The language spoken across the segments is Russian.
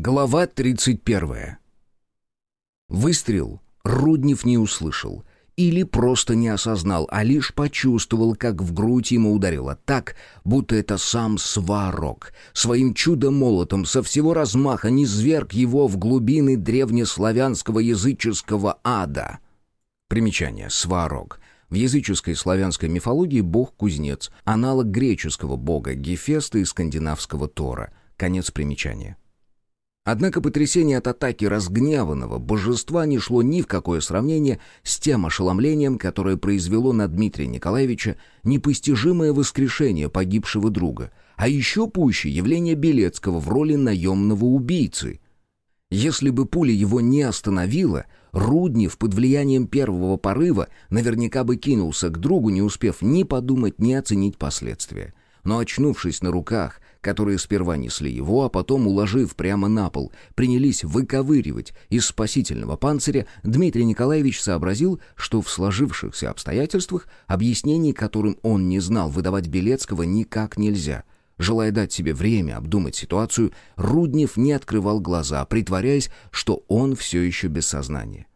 Глава 31. Выстрел Руднев не услышал. Или просто не осознал, а лишь почувствовал, как в грудь ему ударило так, будто это сам сварог. Своим чудо-молотом со всего размаха не зверг его в глубины древнеславянского языческого ада. Примечание. Сварог. В языческой славянской мифологии бог-кузнец, аналог греческого бога Гефеста и скандинавского Тора. Конец примечания. Однако потрясение от атаки разгневанного божества не шло ни в какое сравнение с тем ошеломлением, которое произвело на Дмитрия Николаевича непостижимое воскрешение погибшего друга, а еще пуще явление Белецкого в роли наемного убийцы. Если бы пуля его не остановила, Руднев под влиянием первого порыва наверняка бы кинулся к другу, не успев ни подумать, ни оценить последствия. Но очнувшись на руках, которые сперва несли его, а потом, уложив прямо на пол, принялись выковыривать из спасительного панциря, Дмитрий Николаевич сообразил, что в сложившихся обстоятельствах, объяснений которым он не знал, выдавать Белецкого никак нельзя. Желая дать себе время обдумать ситуацию, Руднев не открывал глаза, притворяясь, что он все еще без сознания.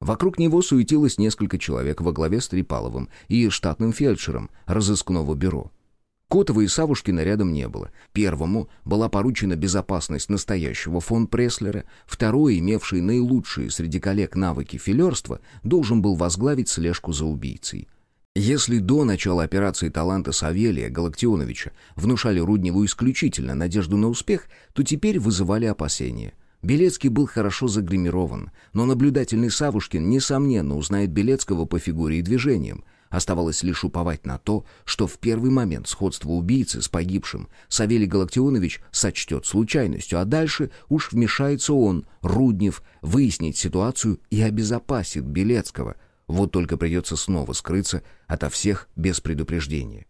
Вокруг него суетилось несколько человек во главе с Трипаловым и штатным фельдшером разыскного бюро. Котова и Савушкина рядом не было. Первому была поручена безопасность настоящего фон Преслера, второй, имевший наилучшие среди коллег навыки филерства, должен был возглавить слежку за убийцей. Если до начала операции таланта Савелия Галактионовича внушали Рудневу исключительно надежду на успех, то теперь вызывали опасения. Белецкий был хорошо загримирован, но наблюдательный Савушкин, несомненно, узнает Белецкого по фигуре и движениям. Оставалось лишь уповать на то, что в первый момент сходство убийцы с погибшим Савелий Галактионович сочтет случайностью, а дальше уж вмешается он, Руднев, выяснить ситуацию и обезопасит Белецкого. Вот только придется снова скрыться ото всех без предупреждения.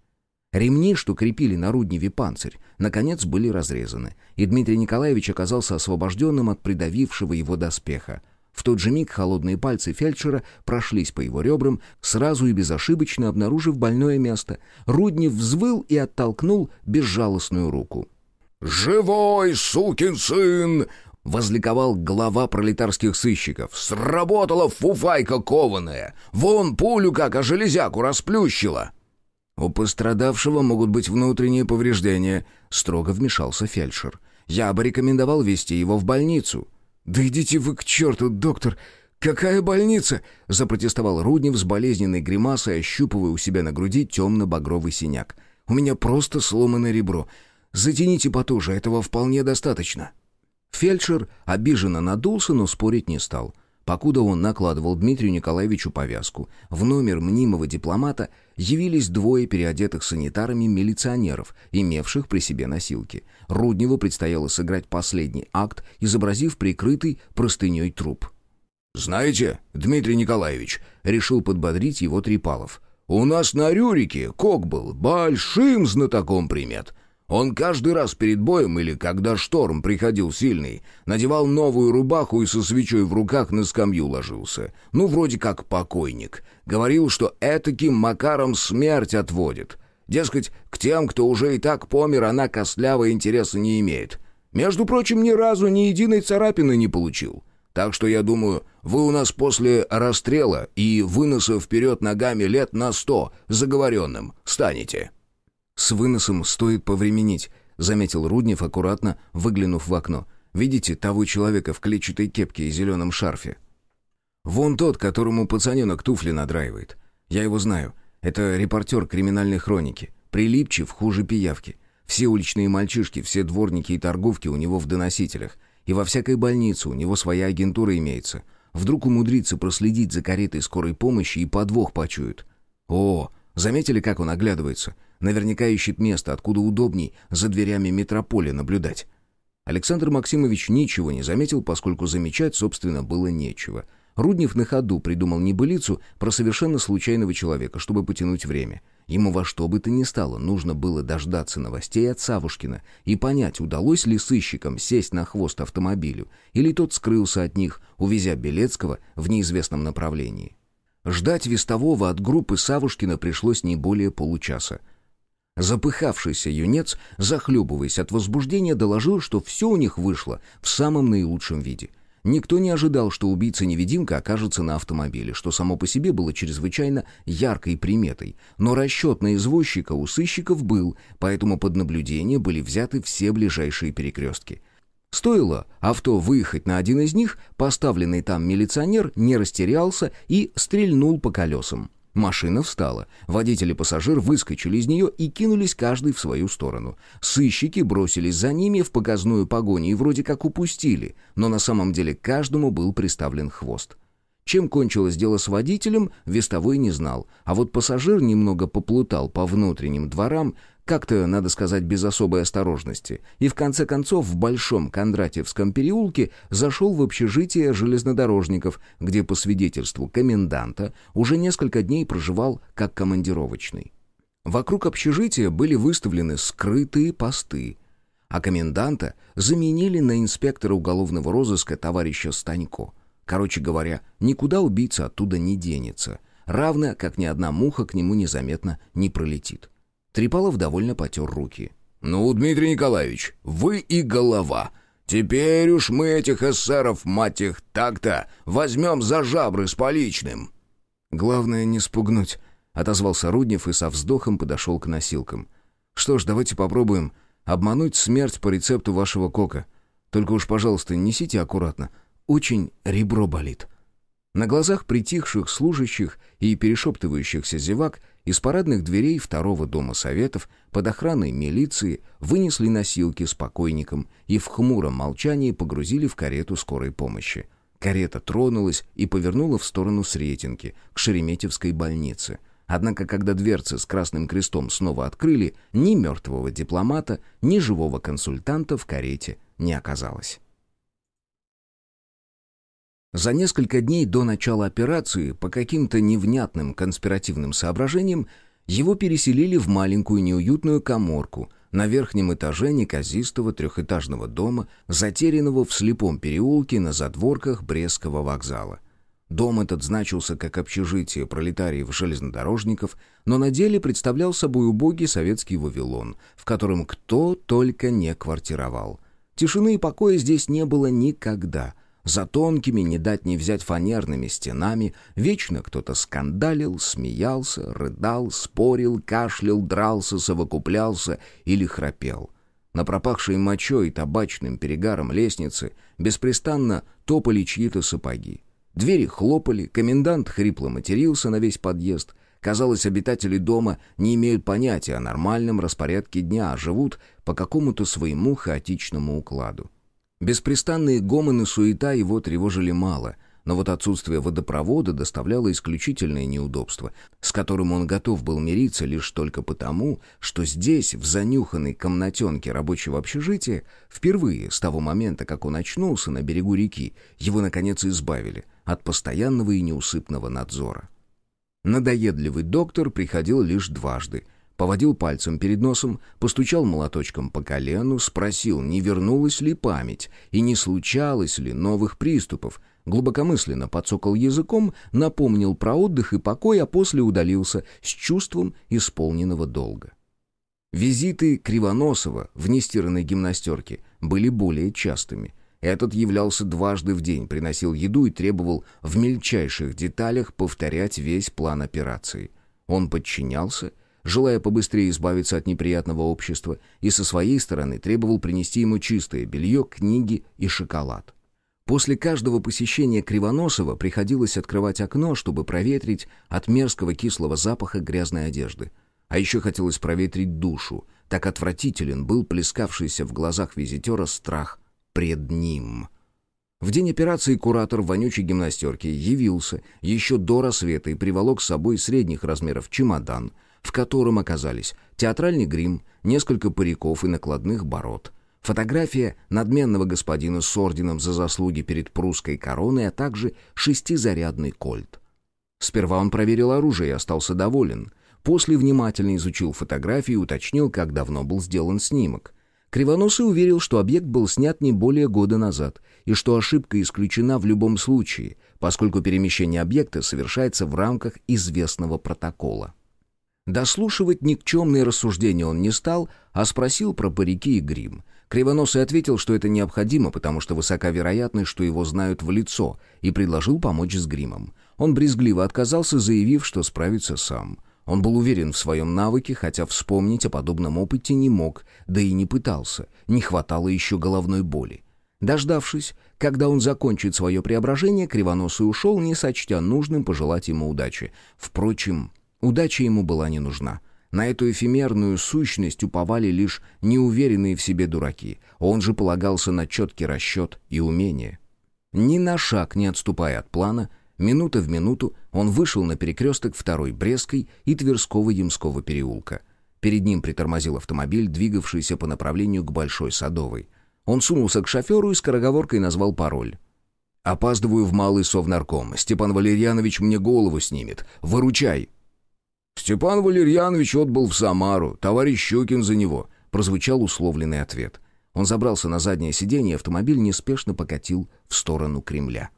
Ремни, что крепили на Рудневе панцирь, наконец были разрезаны, и Дмитрий Николаевич оказался освобожденным от придавившего его доспеха. В тот же миг холодные пальцы фельдшера прошлись по его ребрам, сразу и безошибочно обнаружив больное место. Руднев взвыл и оттолкнул безжалостную руку. «Живой, сукин сын!» — возликовал глава пролетарских сыщиков. «Сработала фуфайка кованая! Вон пулю как, а железяку расплющила!» «У пострадавшего могут быть внутренние повреждения», — строго вмешался фельдшер. «Я бы рекомендовал вести его в больницу». «Да идите вы к черту, доктор! Какая больница?» — запротестовал Руднев с болезненной гримасой, ощупывая у себя на груди темно-багровый синяк. «У меня просто сломанное ребро. Затяните потуже, этого вполне достаточно». Фельдшер обиженно надулся, но спорить не стал. Покуда он накладывал Дмитрию Николаевичу повязку, в номер мнимого дипломата явились двое переодетых санитарами милиционеров, имевших при себе носилки. Рудневу предстояло сыграть последний акт, изобразив прикрытый простыней труп. «Знаете, Дмитрий Николаевич», — решил подбодрить его Трипалов, «у нас на Рюрике Кок был большим знатоком примет». Он каждый раз перед боем или когда шторм приходил сильный, надевал новую рубаху и со свечой в руках на скамью ложился. Ну, вроде как покойник. Говорил, что этаким макаром смерть отводит. Дескать, к тем, кто уже и так помер, она костлявого интереса не имеет. Между прочим, ни разу ни единой царапины не получил. Так что я думаю, вы у нас после расстрела и выноса вперед ногами лет на сто заговоренным станете». «С выносом стоит повременить», — заметил Руднев, аккуратно выглянув в окно. «Видите того человека в клетчатой кепке и зеленом шарфе?» «Вон тот, которому пацаненок туфли надраивает. Я его знаю. Это репортер криминальной хроники. Прилипчив хуже пиявки. Все уличные мальчишки, все дворники и торговки у него в доносителях. И во всякой больнице у него своя агентура имеется. Вдруг умудрится проследить за каретой скорой помощи и подвох почует. О, заметили, как он оглядывается? Наверняка ищет место, откуда удобней за дверями метрополя наблюдать. Александр Максимович ничего не заметил, поскольку замечать, собственно, было нечего. Руднев на ходу придумал небылицу про совершенно случайного человека, чтобы потянуть время. Ему во что бы то ни стало нужно было дождаться новостей от Савушкина и понять, удалось ли сыщикам сесть на хвост автомобилю, или тот скрылся от них, увезя Белецкого в неизвестном направлении. Ждать вестового от группы Савушкина пришлось не более получаса. Запыхавшийся юнец, захлебываясь от возбуждения, доложил, что все у них вышло в самом наилучшем виде. Никто не ожидал, что убийца-невидимка окажется на автомобиле, что само по себе было чрезвычайно яркой приметой. Но расчет на извозчика у сыщиков был, поэтому под наблюдение были взяты все ближайшие перекрестки. Стоило авто выехать на один из них, поставленный там милиционер не растерялся и стрельнул по колесам. Машина встала. Водитель и пассажир выскочили из нее и кинулись каждый в свою сторону. Сыщики бросились за ними в показную погоню и вроде как упустили, но на самом деле каждому был приставлен хвост. Чем кончилось дело с водителем, вестовой не знал, а вот пассажир немного поплутал по внутренним дворам, как-то, надо сказать, без особой осторожности, и в конце концов в Большом Кондратьевском переулке зашел в общежитие железнодорожников, где, по свидетельству коменданта, уже несколько дней проживал как командировочный. Вокруг общежития были выставлены скрытые посты, а коменданта заменили на инспектора уголовного розыска товарища Станько. Короче говоря, никуда убийца оттуда не денется, равно как ни одна муха к нему незаметно не пролетит. Трипалов довольно потер руки. «Ну, Дмитрий Николаевич, вы и голова. Теперь уж мы этих эсеров, мать их, так-то, возьмем за жабры с поличным». «Главное не спугнуть», — отозвался Руднев и со вздохом подошел к носилкам. «Что ж, давайте попробуем обмануть смерть по рецепту вашего кока. Только уж, пожалуйста, несите аккуратно. Очень ребро болит». На глазах притихших служащих и перешептывающихся зевак из парадных дверей второго дома советов под охраной милиции вынесли носилки с покойником и в хмуром молчании погрузили в карету скорой помощи. Карета тронулась и повернула в сторону Сретенки, к Шереметьевской больнице. Однако, когда дверцы с красным крестом снова открыли, ни мертвого дипломата, ни живого консультанта в карете не оказалось. За несколько дней до начала операции, по каким-то невнятным конспиративным соображениям, его переселили в маленькую неуютную коморку на верхнем этаже неказистого трехэтажного дома, затерянного в слепом переулке на задворках Брестского вокзала. Дом этот значился как общежитие пролетариев-железнодорожников, но на деле представлял собой убогий советский Вавилон, в котором кто только не квартировал. Тишины и покоя здесь не было никогда — за тонкими, не дать не взять фанерными стенами, вечно кто-то скандалил, смеялся, рыдал, спорил, кашлял, дрался, совокуплялся или храпел. На пропахшей мочой и табачным перегаром лестницы беспрестанно топали чьи-то сапоги. Двери хлопали, комендант хрипло матерился на весь подъезд. Казалось, обитатели дома не имеют понятия о нормальном распорядке дня, а живут по какому-то своему хаотичному укладу. Беспрестанные гомоны суета его тревожили мало, но вот отсутствие водопровода доставляло исключительное неудобство, с которым он готов был мириться лишь только потому, что здесь, в занюханной комнатенке рабочего общежития, впервые с того момента, как он очнулся на берегу реки, его, наконец, избавили от постоянного и неусыпного надзора. Надоедливый доктор приходил лишь дважды — поводил пальцем перед носом, постучал молоточком по колену, спросил, не вернулась ли память и не случалось ли новых приступов, глубокомысленно подсокал языком, напомнил про отдых и покой, а после удалился с чувством исполненного долга. Визиты Кривоносова в нестиранной гимнастерке были более частыми. Этот являлся дважды в день, приносил еду и требовал в мельчайших деталях повторять весь план операции. Он подчинялся желая побыстрее избавиться от неприятного общества, и со своей стороны требовал принести ему чистое белье, книги и шоколад. После каждого посещения Кривоносова приходилось открывать окно, чтобы проветрить от мерзкого кислого запаха грязной одежды. А еще хотелось проветрить душу, так отвратителен был плескавшийся в глазах визитера страх пред ним. В день операции куратор вонючей гимнастерки явился еще до рассвета и приволок с собой средних размеров чемодан — в котором оказались театральный грим, несколько париков и накладных бород, фотография надменного господина с орденом за заслуги перед прусской короной, а также шестизарядный кольт. Сперва он проверил оружие и остался доволен. После внимательно изучил фотографии и уточнил, как давно был сделан снимок. Кривоносый уверил, что объект был снят не более года назад, и что ошибка исключена в любом случае, поскольку перемещение объекта совершается в рамках известного протокола. Дослушивать никчемные рассуждения он не стал, а спросил про парики и грим. Кривоносый ответил, что это необходимо, потому что высока вероятность, что его знают в лицо, и предложил помочь с гримом. Он брезгливо отказался, заявив, что справится сам. Он был уверен в своем навыке, хотя вспомнить о подобном опыте не мог, да и не пытался, не хватало еще головной боли. Дождавшись, когда он закончит свое преображение, Кривоносый ушел, не сочтя нужным пожелать ему удачи. Впрочем, удача ему была не нужна. На эту эфемерную сущность уповали лишь неуверенные в себе дураки. Он же полагался на четкий расчет и умение. Ни на шаг не отступая от плана, минута в минуту он вышел на перекресток второй Брестской и Тверского-Ямского переулка. Перед ним притормозил автомобиль, двигавшийся по направлению к Большой Садовой. Он сунулся к шоферу и скороговоркой назвал пароль. «Опаздываю в малый совнарком. Степан Валерьянович мне голову снимет. Выручай!» «Степан Валерьянович отбыл в Самару. Товарищ Щукин за него», — прозвучал условленный ответ. Он забрался на заднее сиденье, автомобиль неспешно покатил в сторону Кремля.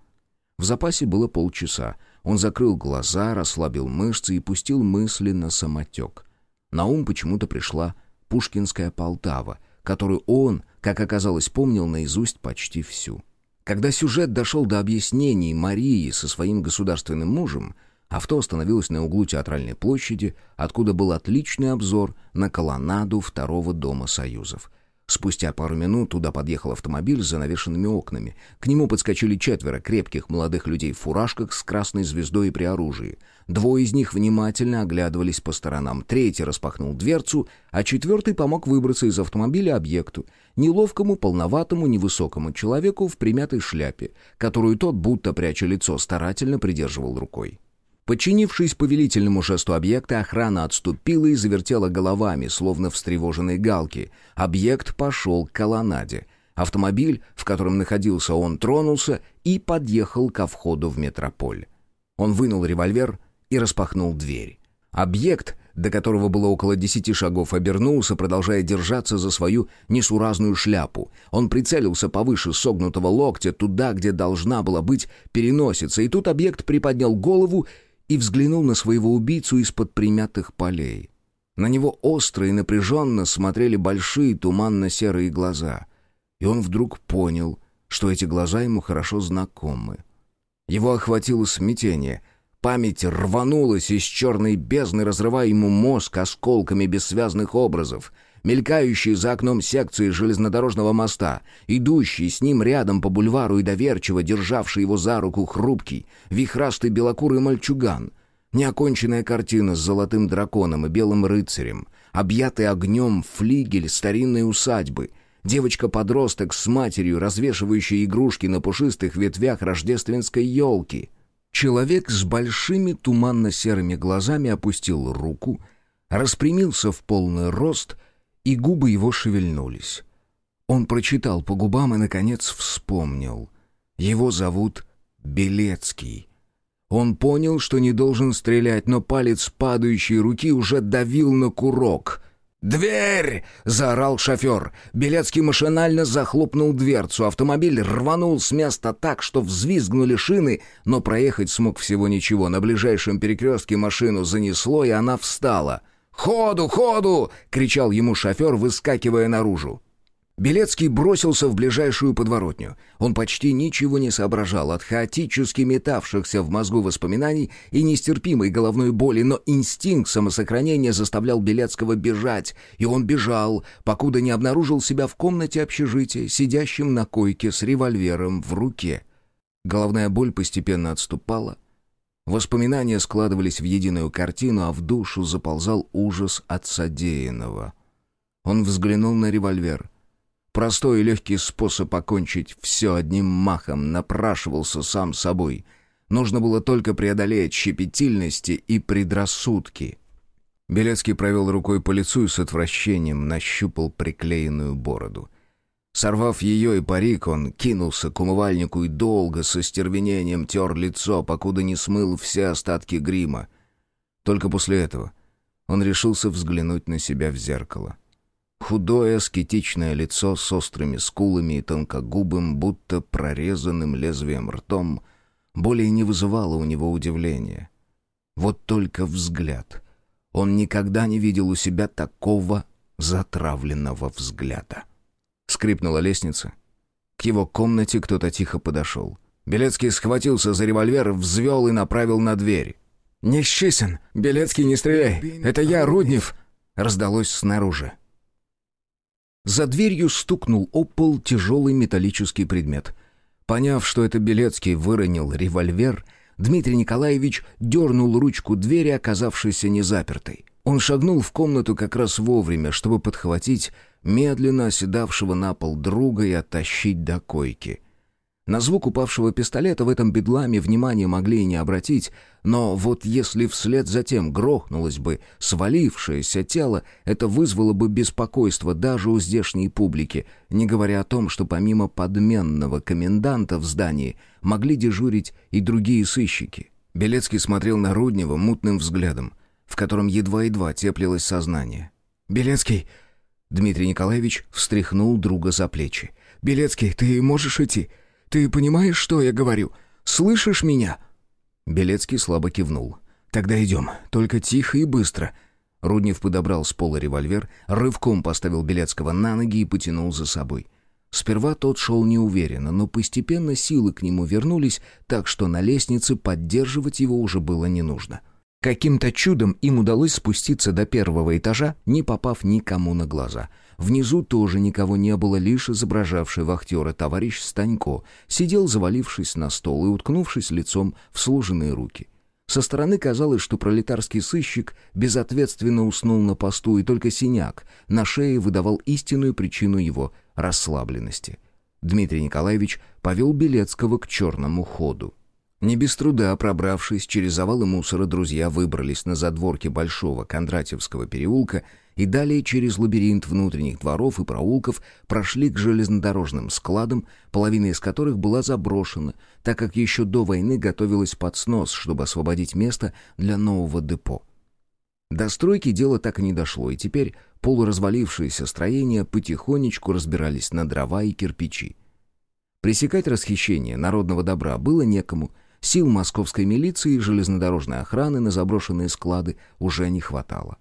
В запасе было полчаса. Он закрыл глаза, расслабил мышцы и пустил мысли на самотек. На ум почему-то пришла Пушкинская Полтава, которую он, как оказалось, помнил наизусть почти всю. Когда сюжет дошел до объяснений Марии со своим государственным мужем — Авто остановилось на углу театральной площади, откуда был отличный обзор на колоннаду второго дома Союзов. Спустя пару минут туда подъехал автомобиль с занавешенными окнами. К нему подскочили четверо крепких молодых людей в фуражках с красной звездой и при оружии. Двое из них внимательно оглядывались по сторонам. Третий распахнул дверцу, а четвертый помог выбраться из автомобиля объекту. Неловкому, полноватому, невысокому человеку в примятой шляпе, которую тот, будто пряча лицо, старательно придерживал рукой. Подчинившись повелительному жесту объекта, охрана отступила и завертела головами, словно встревоженные галки. Объект пошел к колоннаде. Автомобиль, в котором находился он, тронулся и подъехал ко входу в метрополь. Он вынул револьвер и распахнул дверь. Объект, до которого было около десяти шагов, обернулся, продолжая держаться за свою несуразную шляпу. Он прицелился повыше согнутого локтя, туда, где должна была быть переносица, и тут объект приподнял голову и взглянул на своего убийцу из-под примятых полей. На него остро и напряженно смотрели большие туманно-серые глаза, и он вдруг понял, что эти глаза ему хорошо знакомы. Его охватило смятение. Память рванулась из черной бездны, разрывая ему мозг осколками бессвязных образов — мелькающий за окном секции железнодорожного моста, идущий с ним рядом по бульвару и доверчиво державший его за руку хрупкий, вихрастый белокурый мальчуган, неоконченная картина с золотым драконом и белым рыцарем, объятый огнем флигель старинной усадьбы — Девочка-подросток с матерью, развешивающая игрушки на пушистых ветвях рождественской елки. Человек с большими туманно-серыми глазами опустил руку, распрямился в полный рост и губы его шевельнулись. Он прочитал по губам и, наконец, вспомнил. Его зовут Белецкий. Он понял, что не должен стрелять, но палец падающей руки уже давил на курок. «Дверь!» — заорал шофер. Белецкий машинально захлопнул дверцу. Автомобиль рванул с места так, что взвизгнули шины, но проехать смог всего ничего. На ближайшем перекрестке машину занесло, и она встала. «Ходу, ходу!» — кричал ему шофер, выскакивая наружу. Белецкий бросился в ближайшую подворотню. Он почти ничего не соображал от хаотически метавшихся в мозгу воспоминаний и нестерпимой головной боли, но инстинкт самосохранения заставлял Белецкого бежать, и он бежал, покуда не обнаружил себя в комнате общежития, сидящим на койке с револьвером в руке. Головная боль постепенно отступала, Воспоминания складывались в единую картину, а в душу заползал ужас от содеянного. Он взглянул на револьвер. Простой и легкий способ покончить все одним махом напрашивался сам собой. Нужно было только преодолеть щепетильности и предрассудки. Белецкий провел рукой по лицу и с отвращением нащупал приклеенную бороду — Сорвав ее и парик, он кинулся к умывальнику и долго со стервенением тер лицо, покуда не смыл все остатки грима. Только после этого он решился взглянуть на себя в зеркало. Худое, аскетичное лицо с острыми скулами и тонкогубым, будто прорезанным лезвием ртом, более не вызывало у него удивления. Вот только взгляд. Он никогда не видел у себя такого затравленного взгляда. Скрипнула лестница. К его комнате кто-то тихо подошел. Белецкий схватился за револьвер, взвел и направил на дверь. «Не Щесин! Белецкий, не стреляй! Это я, Руднев!» Раздалось снаружи. За дверью стукнул о пол тяжелый металлический предмет. Поняв, что это Белецкий выронил револьвер, Дмитрий Николаевич дернул ручку двери, оказавшейся незапертой. Он шагнул в комнату как раз вовремя, чтобы подхватить медленно оседавшего на пол друга и оттащить до койки. На звук упавшего пистолета в этом бедламе внимания могли и не обратить, но вот если вслед за тем грохнулось бы свалившееся тело, это вызвало бы беспокойство даже у здешней публики, не говоря о том, что помимо подменного коменданта в здании могли дежурить и другие сыщики. Белецкий смотрел на Руднева мутным взглядом, в котором едва-едва теплилось сознание. «Белецкий!» Дмитрий Николаевич встряхнул друга за плечи. «Белецкий, ты можешь идти? Ты понимаешь, что я говорю? Слышишь меня?» Белецкий слабо кивнул. «Тогда идем, только тихо и быстро». Руднев подобрал с пола револьвер, рывком поставил Белецкого на ноги и потянул за собой. Сперва тот шел неуверенно, но постепенно силы к нему вернулись, так что на лестнице поддерживать его уже было не нужно. Каким-то чудом им удалось спуститься до первого этажа, не попав никому на глаза. Внизу тоже никого не было, лишь изображавший вахтера товарищ Станько сидел, завалившись на стол и уткнувшись лицом в сложенные руки. Со стороны казалось, что пролетарский сыщик безответственно уснул на посту, и только синяк на шее выдавал истинную причину его расслабленности. Дмитрий Николаевич повел Белецкого к черному ходу. Не без труда, пробравшись через завалы мусора, друзья выбрались на задворке Большого Кондратьевского переулка и далее через лабиринт внутренних дворов и проулков прошли к железнодорожным складам, половина из которых была заброшена, так как еще до войны готовилась под снос, чтобы освободить место для нового депо. До стройки дело так и не дошло, и теперь полуразвалившиеся строения потихонечку разбирались на дрова и кирпичи. Пресекать расхищение народного добра было некому, Сил московской милиции и железнодорожной охраны на заброшенные склады уже не хватало.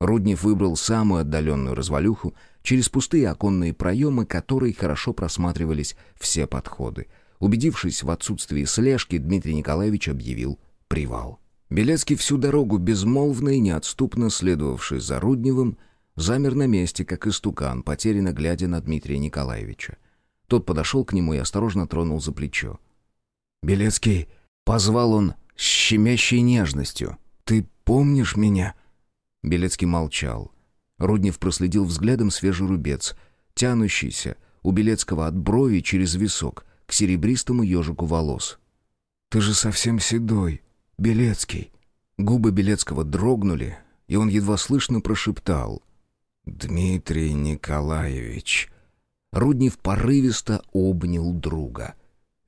Руднев выбрал самую отдаленную развалюху, через пустые оконные проемы которой хорошо просматривались все подходы. Убедившись в отсутствии слежки, Дмитрий Николаевич объявил привал. Белецкий всю дорогу безмолвно и неотступно следовавший за Рудневым, замер на месте, как истукан, потерянно глядя на Дмитрия Николаевича. Тот подошел к нему и осторожно тронул за плечо. «Белецкий!» — позвал он с щемящей нежностью. «Ты помнишь меня?» Белецкий молчал. Руднев проследил взглядом свежий рубец, тянущийся у Белецкого от брови через висок к серебристому ежику волос. «Ты же совсем седой, Белецкий!» Губы Белецкого дрогнули, и он едва слышно прошептал. «Дмитрий Николаевич!» Руднев порывисто обнял друга.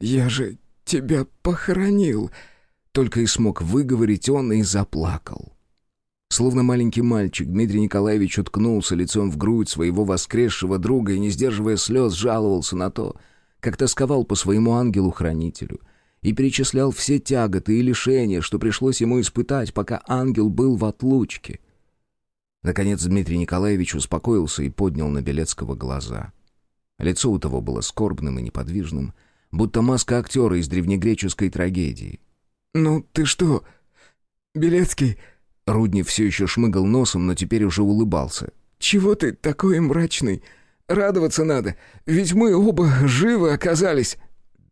«Я же тебя похоронил!» Только и смог выговорить он и заплакал. Словно маленький мальчик, Дмитрий Николаевич уткнулся лицом в грудь своего воскресшего друга и, не сдерживая слез, жаловался на то, как тосковал по своему ангелу-хранителю, и перечислял все тяготы и лишения, что пришлось ему испытать, пока ангел был в отлучке. Наконец Дмитрий Николаевич успокоился и поднял на Белецкого глаза. Лицо у того было скорбным и неподвижным — будто маска актера из древнегреческой трагедии. «Ну ты что, Белецкий?» Руднев все еще шмыгал носом, но теперь уже улыбался. «Чего ты такой мрачный? Радоваться надо, ведь мы оба живы оказались».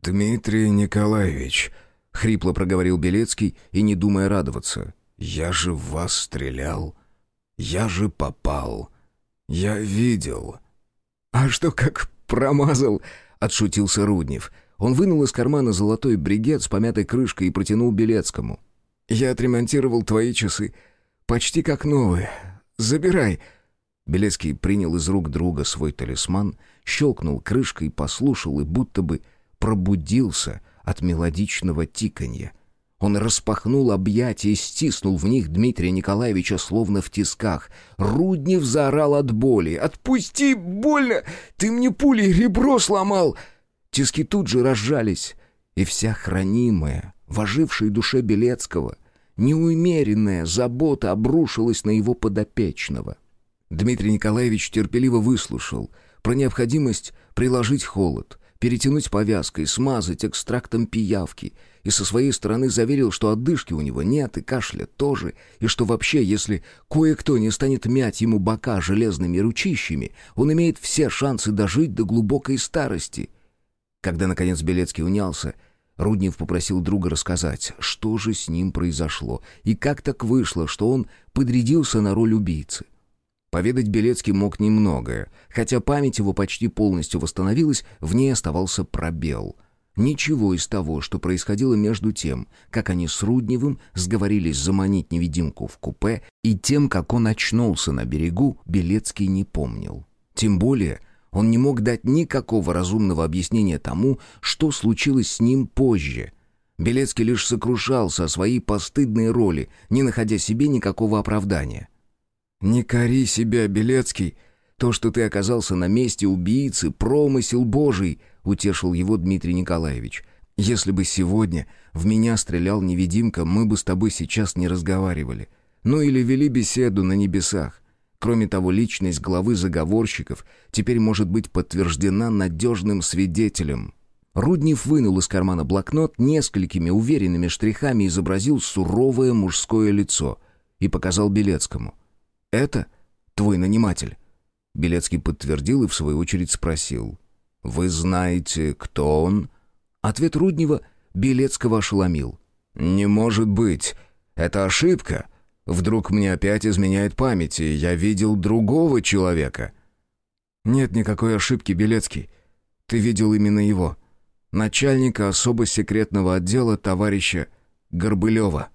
«Дмитрий Николаевич», — хрипло проговорил Белецкий и не думая радоваться, — «я же в вас стрелял. Я же попал. Я видел». «А что, как промазал?» — отшутился Руднев. Он вынул из кармана золотой бригет с помятой крышкой и протянул Белецкому. «Я отремонтировал твои часы. Почти как новые. Забирай». Белецкий принял из рук друга свой талисман, щелкнул крышкой, послушал и будто бы пробудился от мелодичного тиканья. Он распахнул объятия и стиснул в них Дмитрия Николаевича словно в тисках. Руднев заорал от боли. «Отпусти! Больно! Ты мне пулей ребро сломал!» Тиски тут же разжались, и вся хранимая, в ожившей душе Белецкого, неумеренная забота обрушилась на его подопечного. Дмитрий Николаевич терпеливо выслушал про необходимость приложить холод, перетянуть повязкой, смазать экстрактом пиявки, и со своей стороны заверил, что отдышки у него нет и кашля тоже, и что вообще, если кое-кто не станет мять ему бока железными ручищами, он имеет все шансы дожить до глубокой старости. Когда, наконец, Белецкий унялся, Руднев попросил друга рассказать, что же с ним произошло, и как так вышло, что он подрядился на роль убийцы. Поведать Белецкий мог немногое, хотя память его почти полностью восстановилась, в ней оставался пробел. Ничего из того, что происходило между тем, как они с Рудневым сговорились заманить невидимку в купе, и тем, как он очнулся на берегу, Белецкий не помнил. Тем более он не мог дать никакого разумного объяснения тому, что случилось с ним позже. Белецкий лишь сокрушался о своей постыдной роли, не находя себе никакого оправдания. «Не кори себя, Белецкий. То, что ты оказался на месте убийцы, промысел Божий», — утешил его Дмитрий Николаевич. «Если бы сегодня в меня стрелял невидимка, мы бы с тобой сейчас не разговаривали. Ну или вели беседу на небесах. Кроме того, личность главы заговорщиков теперь может быть подтверждена надежным свидетелем». Руднев вынул из кармана блокнот, несколькими уверенными штрихами изобразил суровое мужское лицо и показал Белецкому. «Это твой наниматель?» Белецкий подтвердил и в свою очередь спросил. «Вы знаете, кто он?» Ответ Руднева Белецкого ошеломил. «Не может быть! Это ошибка! Вдруг мне опять изменяет память, и я видел другого человека?» «Нет никакой ошибки, Белецкий. Ты видел именно его. Начальника особо секретного отдела товарища Горбылева».